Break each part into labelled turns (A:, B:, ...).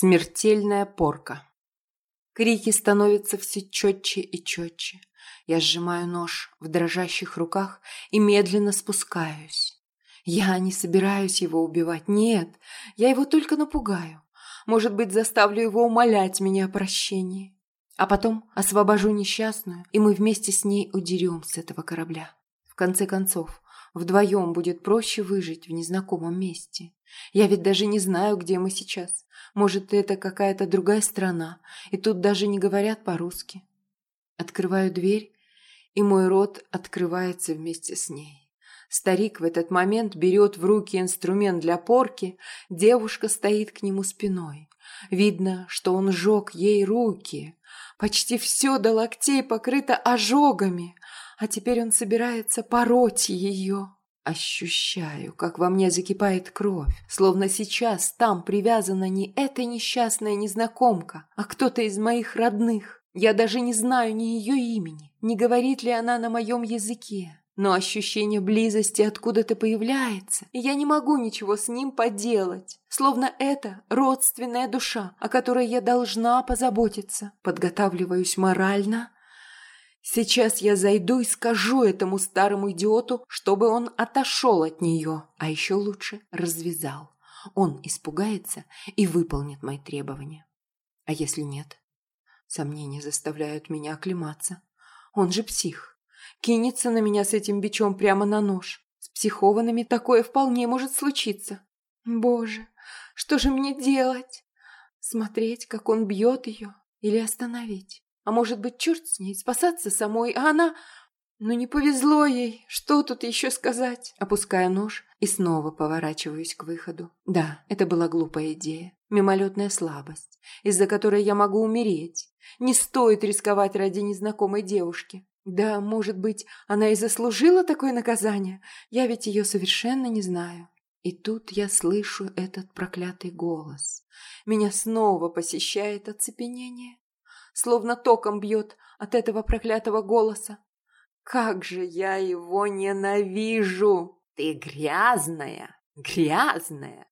A: Смертельная порка. Крики становятся все четче и четче. Я сжимаю нож в дрожащих руках и медленно спускаюсь. Я не собираюсь его убивать, нет, я его только напугаю. Может быть, заставлю его умолять меня о прощении. А потом освобожу несчастную, и мы вместе с ней удерем с этого корабля. В конце концов, Вдвоем будет проще выжить в незнакомом месте. Я ведь даже не знаю, где мы сейчас. Может, это какая-то другая страна, и тут даже не говорят по-русски. Открываю дверь, и мой рот открывается вместе с ней. Старик в этот момент берет в руки инструмент для порки, девушка стоит к нему спиной. Видно, что он сжег ей руки. Почти все до локтей покрыто ожогами а теперь он собирается пороть ее. Ощущаю, как во мне закипает кровь, словно сейчас там привязана не эта несчастная незнакомка, а кто-то из моих родных. Я даже не знаю ни ее имени, не говорит ли она на моем языке. Но ощущение близости откуда-то появляется, и я не могу ничего с ним поделать. Словно это родственная душа, о которой я должна позаботиться. Подготавливаюсь морально, Сейчас я зайду и скажу этому старому идиоту, чтобы он отошел от нее, а еще лучше развязал. Он испугается и выполнит мои требования. А если нет? Сомнения заставляют меня оклематься. Он же псих. Кинется на меня с этим бичом прямо на нож. С психованными такое вполне может случиться. Боже, что же мне делать? Смотреть, как он бьет ее, или остановить? А может быть, черт с ней, спасаться самой, а она... Ну не повезло ей, что тут еще сказать? Опуская нож и снова поворачиваюсь к выходу. Да, это была глупая идея. Мимолетная слабость, из-за которой я могу умереть. Не стоит рисковать ради незнакомой девушки. Да, может быть, она и заслужила такое наказание. Я ведь ее совершенно не знаю. И тут я слышу этот проклятый голос. Меня снова посещает оцепенение словно током бьет от этого проклятого голоса. Как же я его ненавижу! Ты грязная, грязная.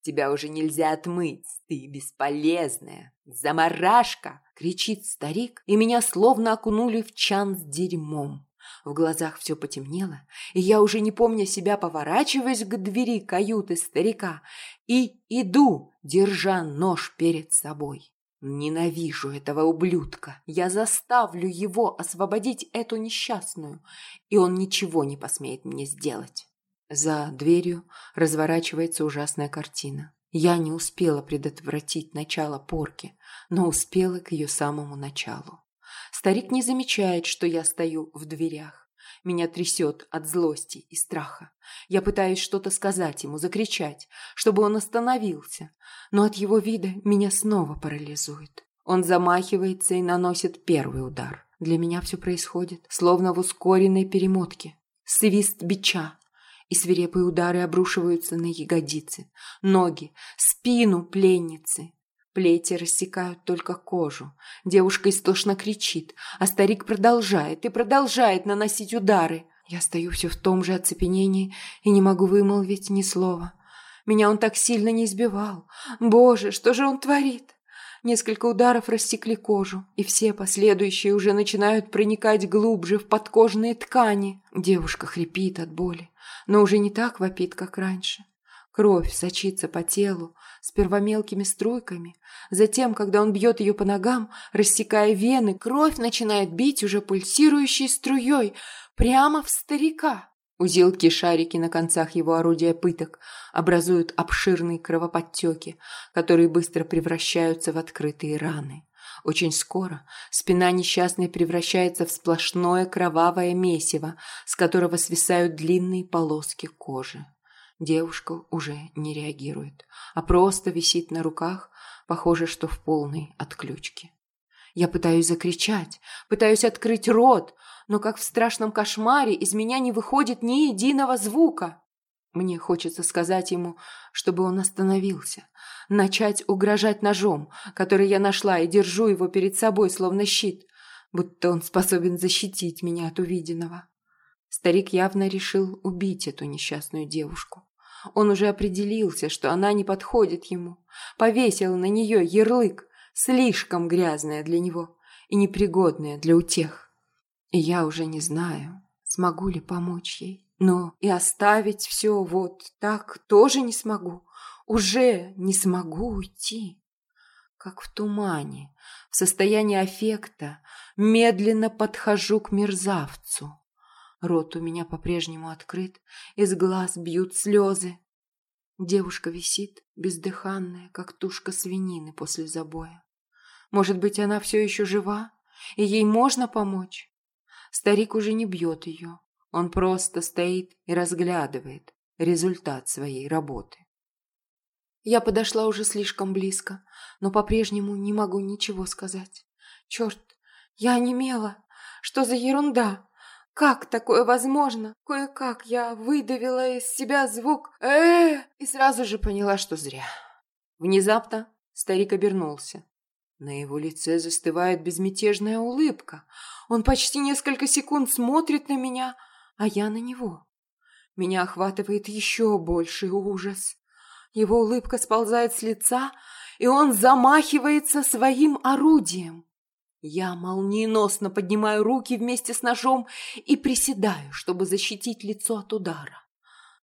A: Тебя уже нельзя отмыть, ты бесполезная. Заморашка! Кричит старик, и меня словно окунули в чан с дерьмом. В глазах все потемнело, и я уже не помня себя поворачиваюсь к двери каюты старика и иду, держа нож перед собой. Ненавижу этого ублюдка. Я заставлю его освободить эту несчастную, и он ничего не посмеет мне сделать. За дверью разворачивается ужасная картина. Я не успела предотвратить начало порки, но успела к ее самому началу. Старик не замечает, что я стою в дверях. Меня трясет от злости и страха. Я пытаюсь что-то сказать ему, закричать, чтобы он остановился, но от его вида меня снова парализует. Он замахивается и наносит первый удар. Для меня все происходит, словно в ускоренной перемотке. Свист бича, и свирепые удары обрушиваются на ягодицы, ноги, спину пленницы. Плети рассекают только кожу. Девушка истошно кричит, а старик продолжает и продолжает наносить удары. Я стою все в том же оцепенении и не могу вымолвить ни слова. Меня он так сильно не избивал. Боже, что же он творит? Несколько ударов рассекли кожу, и все последующие уже начинают проникать глубже в подкожные ткани. Девушка хрипит от боли, но уже не так вопит, как раньше. Кровь сочится по телу, сперва мелкими струйками, затем, когда он бьет ее по ногам, рассекая вены, кровь начинает бить уже пульсирующей струей прямо в старика. Узелки-шарики на концах его орудия пыток образуют обширные кровоподтеки, которые быстро превращаются в открытые раны. Очень скоро спина несчастной превращается в сплошное кровавое месиво, с которого свисают длинные полоски кожи. Девушка уже не реагирует, а просто висит на руках, похоже, что в полной отключке. Я пытаюсь закричать, пытаюсь открыть рот, но как в страшном кошмаре из меня не выходит ни единого звука. Мне хочется сказать ему, чтобы он остановился, начать угрожать ножом, который я нашла и держу его перед собой, словно щит, будто он способен защитить меня от увиденного. Старик явно решил убить эту несчастную девушку. Он уже определился, что она не подходит ему. Повесил на нее ярлык, слишком грязная для него и непригодная для утех. И я уже не знаю, смогу ли помочь ей. Но и оставить все вот так тоже не смогу. Уже не смогу уйти. Как в тумане, в состоянии аффекта, медленно подхожу к мерзавцу. Рот у меня по-прежнему открыт, из глаз бьют слезы. Девушка висит, бездыханная, как тушка свинины после забоя. Может быть, она все еще жива, и ей можно помочь? Старик уже не бьет ее. Он просто стоит и разглядывает результат своей работы. Я подошла уже слишком близко, но по-прежнему не могу ничего сказать. Черт, я онемела. Что за ерунда? Как такое возможно? Кое-как я выдавила из себя звук э, и сразу же поняла, что зря. Внезапно старик обернулся. На его лице застывает безмятежная улыбка. Он почти несколько секунд смотрит на меня, а я на него. Меня охватывает еще больший ужас. Его улыбка сползает с лица, и он замахивается своим орудием. Я молниеносно поднимаю руки вместе с ножом и приседаю, чтобы защитить лицо от удара.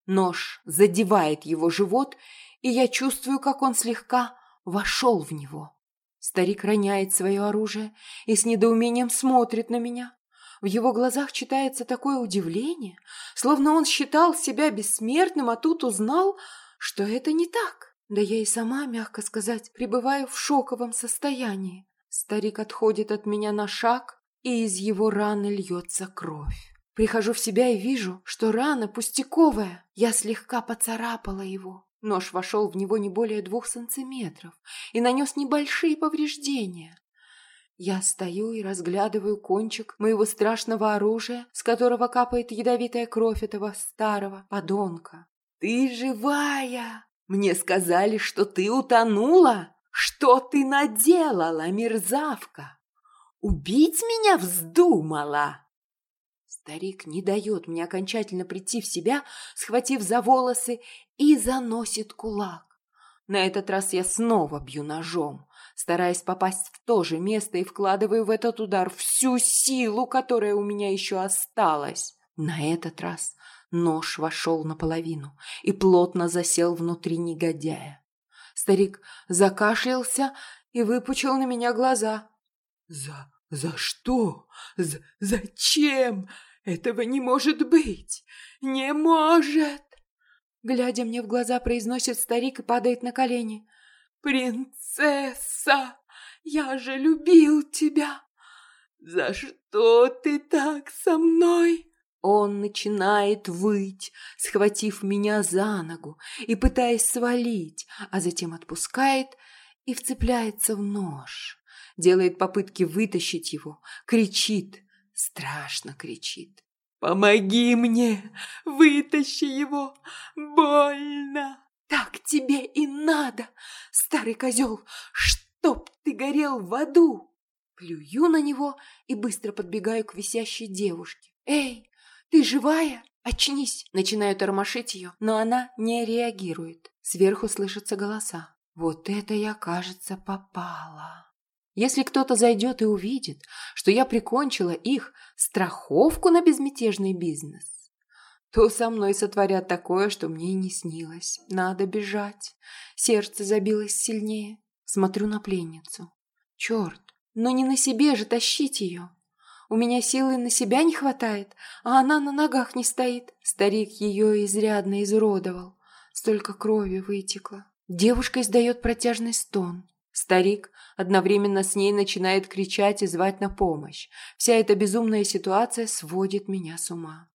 A: Нож задевает его живот, и я чувствую, как он слегка вошел в него. Старик роняет свое оружие и с недоумением смотрит на меня. В его глазах читается такое удивление, словно он считал себя бессмертным, а тут узнал, что это не так. Да я и сама, мягко сказать, пребываю в шоковом состоянии. Старик отходит от меня на шаг, и из его раны льется кровь. Прихожу в себя и вижу, что рана пустяковая. Я слегка поцарапала его. Нож вошел в него не более двух сантиметров и нанес небольшие повреждения. Я стою и разглядываю кончик моего страшного оружия, с которого капает ядовитая кровь этого старого подонка. «Ты живая! Мне сказали, что ты утонула! Что ты наделала, мерзавка? Убить меня вздумала!» Старик не дает мне окончательно прийти в себя, схватив за волосы, и заносит кулак. На этот раз я снова бью ножом, стараясь попасть в то же место и вкладываю в этот удар всю силу, которая у меня еще осталась. На этот раз нож вошел наполовину и плотно засел внутри негодяя. Старик закашлялся и выпучил на меня глаза. «За... за что? За... зачем? Этого не может быть! Не может!» Глядя мне в глаза, произносит старик и падает на колени. «Принцесса, я же любил тебя! За что ты так со мной?» Он начинает выть, схватив меня за ногу и пытаясь свалить, а затем отпускает и вцепляется в нож. Делает попытки вытащить его, кричит, страшно кричит. «Помоги мне! Вытащи его! Больно!» «Так тебе и надо, старый козел, чтоб ты горел в аду!» Плюю на него и быстро подбегаю к висящей девушке. «Эй, ты живая? Очнись!» Начинаю тормошить ее, но она не реагирует. Сверху слышатся голоса. «Вот это я, кажется, попала!» Если кто-то зайдет и увидит, что я прикончила их страховку на безмятежный бизнес, то со мной сотворят такое, что мне и не снилось. Надо бежать. Сердце забилось сильнее. Смотрю на пленницу. Черт, но не на себе же тащить ее. У меня силы на себя не хватает, а она на ногах не стоит. Старик ее изрядно изуродовал. Столько крови вытекло. Девушка издает протяжный стон. Старик одновременно с ней начинает кричать и звать на помощь. Вся эта безумная ситуация сводит меня с ума.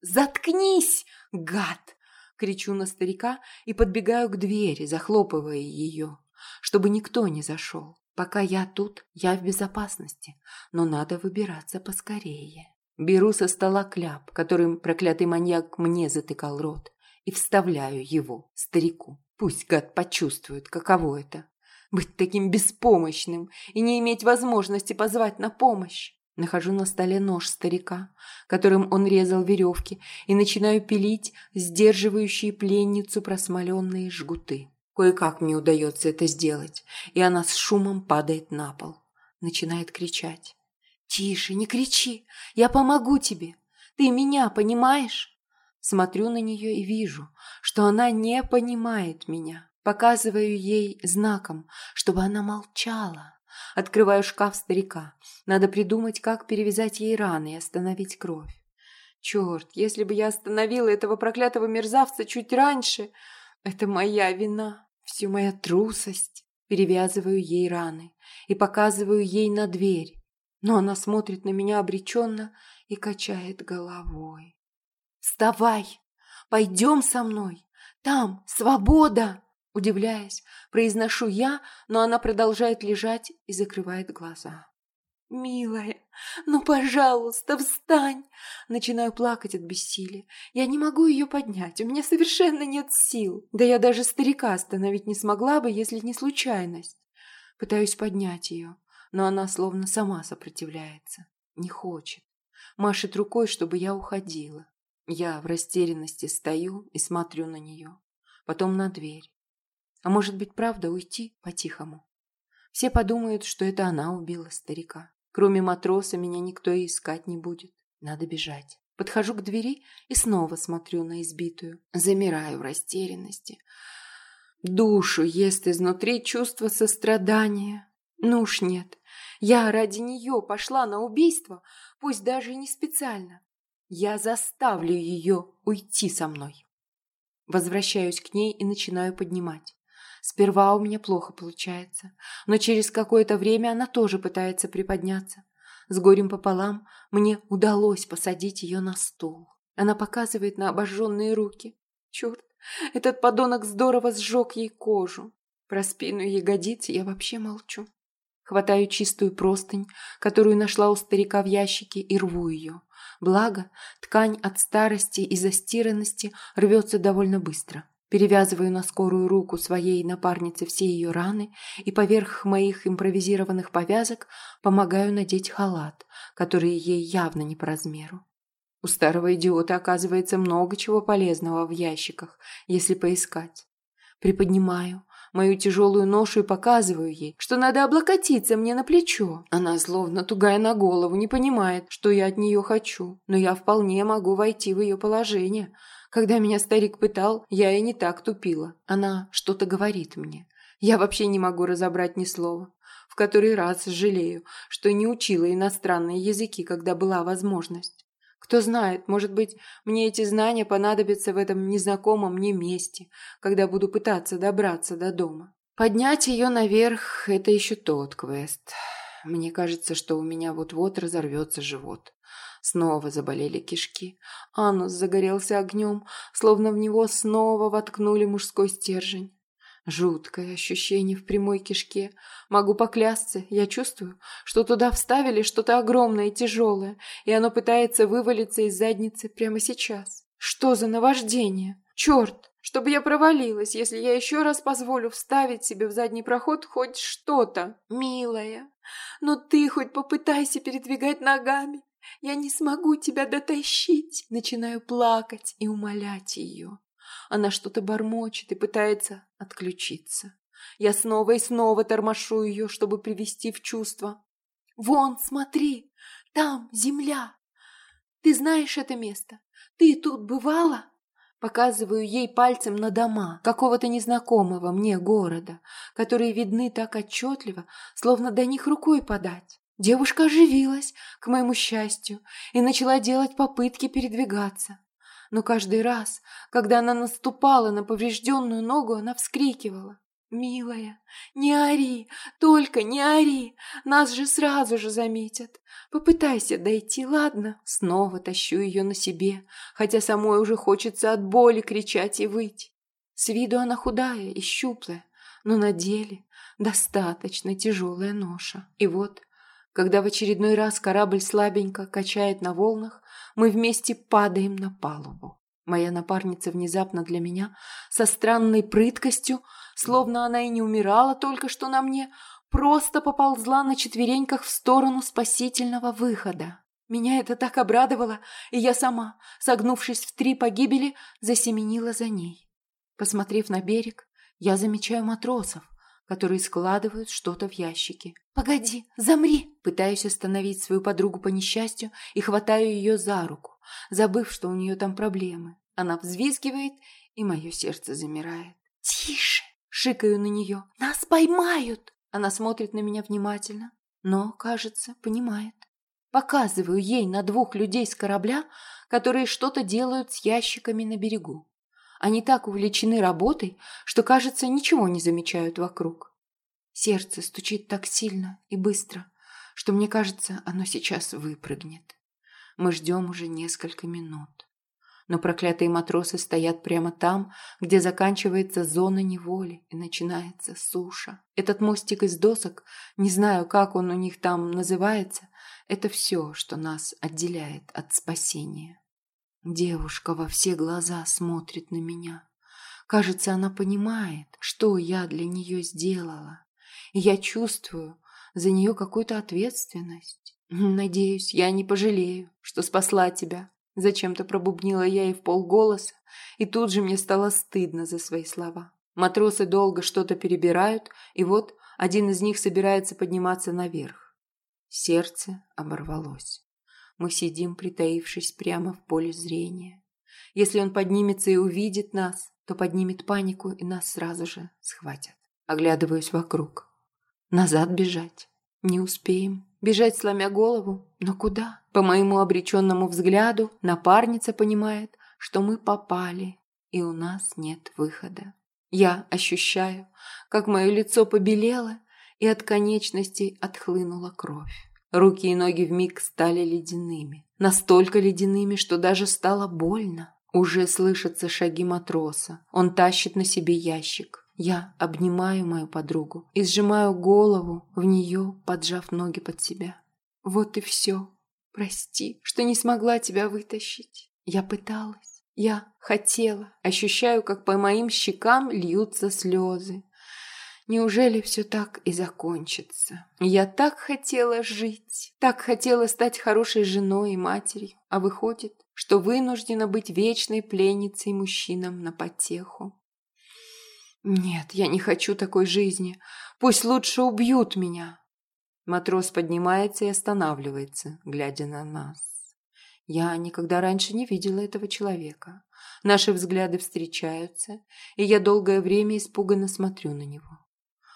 A: «Заткнись, гад!» – кричу на старика и подбегаю к двери, захлопывая ее, чтобы никто не зашел. Пока я тут, я в безопасности, но надо выбираться поскорее. Беру со стола кляп, которым проклятый маньяк мне затыкал рот, и вставляю его старику. Пусть гад почувствует, каково это быть таким беспомощным и не иметь возможности позвать на помощь. Нахожу на столе нож старика, которым он резал веревки, и начинаю пилить сдерживающие пленницу просмоленные жгуты. Кое-как мне удается это сделать, и она с шумом падает на пол. Начинает кричать. «Тише, не кричи! Я помогу тебе! Ты меня понимаешь?» Смотрю на нее и вижу, что она не понимает меня. Показываю ей знаком, чтобы она молчала. Открываю шкаф старика. Надо придумать, как перевязать ей раны и остановить кровь. Черт, если бы я остановила этого проклятого мерзавца чуть раньше, это моя вина, всю моя трусость. Перевязываю ей раны и показываю ей на дверь. Но она смотрит на меня обреченно и качает головой. «Вставай! Пойдем со мной! Там свобода!» Удивляясь, произношу я, но она продолжает лежать и закрывает глаза. «Милая, ну, пожалуйста, встань!» Начинаю плакать от бессилия. Я не могу ее поднять, у меня совершенно нет сил. Да я даже старика остановить не смогла бы, если не случайность. Пытаюсь поднять ее, но она словно сама сопротивляется. Не хочет. Машет рукой, чтобы я уходила. Я в растерянности стою и смотрю на нее. Потом на дверь. А может быть, правда, уйти по-тихому? Все подумают, что это она убила старика. Кроме матроса меня никто и искать не будет. Надо бежать. Подхожу к двери и снова смотрю на избитую. Замираю в растерянности. Душу ест изнутри чувство сострадания. Ну уж нет. Я ради нее пошла на убийство, пусть даже и не специально. Я заставлю ее уйти со мной. Возвращаюсь к ней и начинаю поднимать. Сперва у меня плохо получается, но через какое-то время она тоже пытается приподняться. С горем пополам мне удалось посадить ее на стул. Она показывает на обожженные руки. Черт, этот подонок здорово сжег ей кожу. Про спину ягодицы я вообще молчу. Хватаю чистую простынь, которую нашла у старика в ящике, и рву ее. Благо, ткань от старости и застиранности рвется довольно быстро. Перевязываю на скорую руку своей напарнице все ее раны и поверх моих импровизированных повязок помогаю надеть халат, который ей явно не по размеру. У старого идиота оказывается много чего полезного в ящиках, если поискать. Приподнимаю мою тяжелую ношу и показываю ей, что надо облокотиться мне на плечо. Она словно тугая на голову, не понимает, что я от нее хочу, но я вполне могу войти в ее положение – когда меня старик пытал, я и не так тупила. Она что-то говорит мне. Я вообще не могу разобрать ни слова. В который раз жалею, что не учила иностранные языки, когда была возможность. Кто знает, может быть, мне эти знания понадобятся в этом незнакомом мне месте, когда буду пытаться добраться до дома. Поднять ее наверх – это еще тот квест. Мне кажется, что у меня вот-вот разорвется живот. Снова заболели кишки. Анус загорелся огнем, словно в него снова воткнули мужской стержень. Жуткое ощущение в прямой кишке. Могу поклясться, я чувствую, что туда вставили что-то огромное и тяжелое, и оно пытается вывалиться из задницы прямо сейчас. Что за наваждение? Черт! Чтобы я провалилась, если я еще раз позволю вставить себе в задний проход хоть что-то. Милая, но ты хоть попытайся передвигать ногами. Я не смогу тебя дотащить. Начинаю плакать и умолять ее. Она что-то бормочет и пытается отключиться. Я снова и снова тормошу ее, чтобы привести в чувство. Вон, смотри, там земля. Ты знаешь это место? Ты тут бывала? Показываю ей пальцем на дома какого-то незнакомого мне города, которые видны так отчетливо, словно до них рукой подать. Девушка оживилась, к моему счастью, и начала делать попытки передвигаться. Но каждый раз, когда она наступала на поврежденную ногу, она вскрикивала. «Милая, не ори, только не ори, нас же сразу же заметят. Попытайся дойти, ладно?» Снова тащу ее на себе, хотя самой уже хочется от боли кричать и выть. С виду она худая и щуплая, но на деле достаточно тяжелая ноша. И вот когда в очередной раз корабль слабенько качает на волнах, мы вместе падаем на палубу. Моя напарница внезапно для меня, со странной прыткостью, словно она и не умирала только что на мне, просто поползла на четвереньках в сторону спасительного выхода. Меня это так обрадовало, и я сама, согнувшись в три погибели, засеменила за ней. Посмотрев на берег, я замечаю матросов, которые складывают что-то в ящики. «Погоди, замри!» Пытаюсь остановить свою подругу по несчастью и хватаю ее за руку, забыв, что у нее там проблемы. Она взвизгивает, и мое сердце замирает. «Тише!» – шикаю на нее. «Нас поймают!» Она смотрит на меня внимательно, но, кажется, понимает. Показываю ей на двух людей с корабля, которые что-то делают с ящиками на берегу. Они так увлечены работой, что, кажется, ничего не замечают вокруг. Сердце стучит так сильно и быстро, что мне кажется, оно сейчас выпрыгнет. Мы ждем уже несколько минут. Но проклятые матросы стоят прямо там, где заканчивается зона неволи и начинается суша. Этот мостик из досок, не знаю, как он у них там называется, это все, что нас отделяет от спасения. Девушка во все глаза смотрит на меня. Кажется, она понимает, что я для нее сделала. И я чувствую за нее какую-то ответственность. Надеюсь, я не пожалею, что спасла тебя. Зачем-то пробубнила я ей в полголоса, и тут же мне стало стыдно за свои слова. Матросы долго что-то перебирают, и вот один из них собирается подниматься наверх. Сердце оборвалось. Мы сидим, притаившись прямо в поле зрения. Если он поднимется и увидит нас, то поднимет панику, и нас сразу же схватят. Оглядываюсь вокруг. Назад бежать. Не успеем. Бежать, сломя голову. Но куда? По моему обреченному взгляду, напарница понимает, что мы попали, и у нас нет выхода. Я ощущаю, как мое лицо побелело, и от конечностей отхлынула кровь. Руки и ноги вмиг стали ледяными. Настолько ледяными, что даже стало больно. Уже слышатся шаги матроса. Он тащит на себе ящик. Я обнимаю мою подругу и сжимаю голову в нее, поджав ноги под себя. Вот и все. Прости, что не смогла тебя вытащить. Я пыталась. Я хотела. Ощущаю, как по моим щекам льются слезы. Неужели все так и закончится? Я так хотела жить, так хотела стать хорошей женой и матерью, а выходит, что вынуждена быть вечной пленницей мужчинам на потеху. Нет, я не хочу такой жизни. Пусть лучше убьют меня. Матрос поднимается и останавливается, глядя на нас. Я никогда раньше не видела этого человека. Наши взгляды встречаются, и я долгое время испуганно смотрю на него.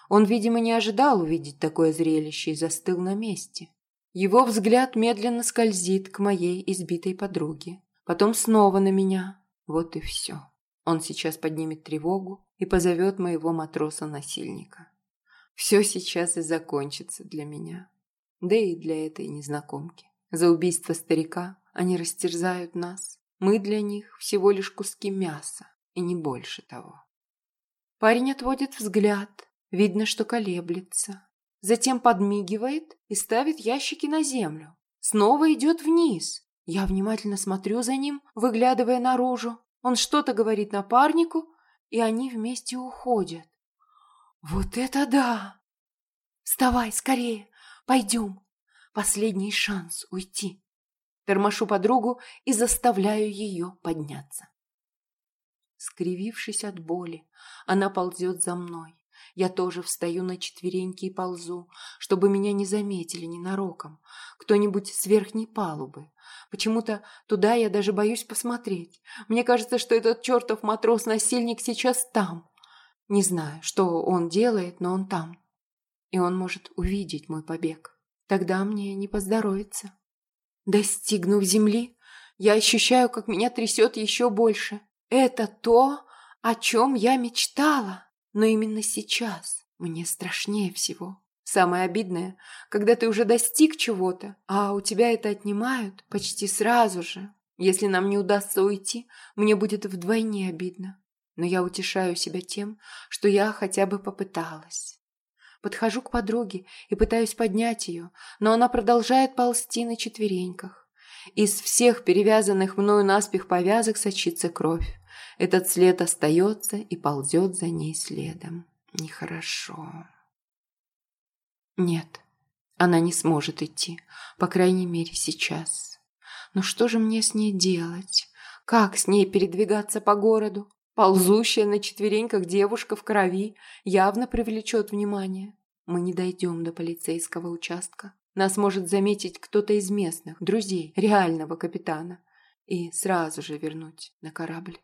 A: Он, видимо, не ожидал увидеть такое зрелище и застыл на месте. Его взгляд медленно скользит к моей избитой подруге. Потом снова на меня. Вот и все. Он сейчас поднимет тревогу и позовет моего матроса-насильника. Все сейчас и закончится для меня. Да и для этой незнакомки. За убийство старика они растерзают нас. Мы для них всего лишь куски мяса, и не больше того. Парень отводит взгляд, Видно, что колеблется. Затем подмигивает и ставит ящики на землю. Снова идет вниз. Я внимательно смотрю за ним, выглядывая наружу. Он что-то говорит напарнику, и они вместе уходят. Вот это да! Вставай скорее, пойдем. Последний шанс уйти. Тормошу подругу и заставляю ее подняться. Скривившись от боли, она ползет за мной. Я тоже встаю на четвереньки и ползу, чтобы меня не заметили ненароком. Кто-нибудь с верхней палубы. Почему-то туда я даже боюсь посмотреть. Мне кажется, что этот чертов матрос-насильник сейчас там. Не знаю, что он делает, но он там. И он может увидеть мой побег. Тогда мне не поздоровится. Достигнув земли, я ощущаю, как меня трясет еще больше. Это то, о чем я мечтала. Но именно сейчас мне страшнее всего. Самое обидное, когда ты уже достиг чего-то, а у тебя это отнимают почти сразу же. Если нам не удастся уйти, мне будет вдвойне обидно. Но я утешаю себя тем, что я хотя бы попыталась. Подхожу к подруге и пытаюсь поднять ее, но она продолжает ползти на четвереньках. Из всех перевязанных мною наспех повязок сочится кровь. Этот след остается и ползет за ней следом. Нехорошо. Нет, она не сможет идти, по крайней мере сейчас. Но что же мне с ней делать? Как с ней передвигаться по городу? Ползущая на четвереньках девушка в крови явно привлечет внимание. Мы не дойдем до полицейского участка. Нас может заметить кто-то из местных, друзей, реального капитана, и сразу же вернуть на корабль.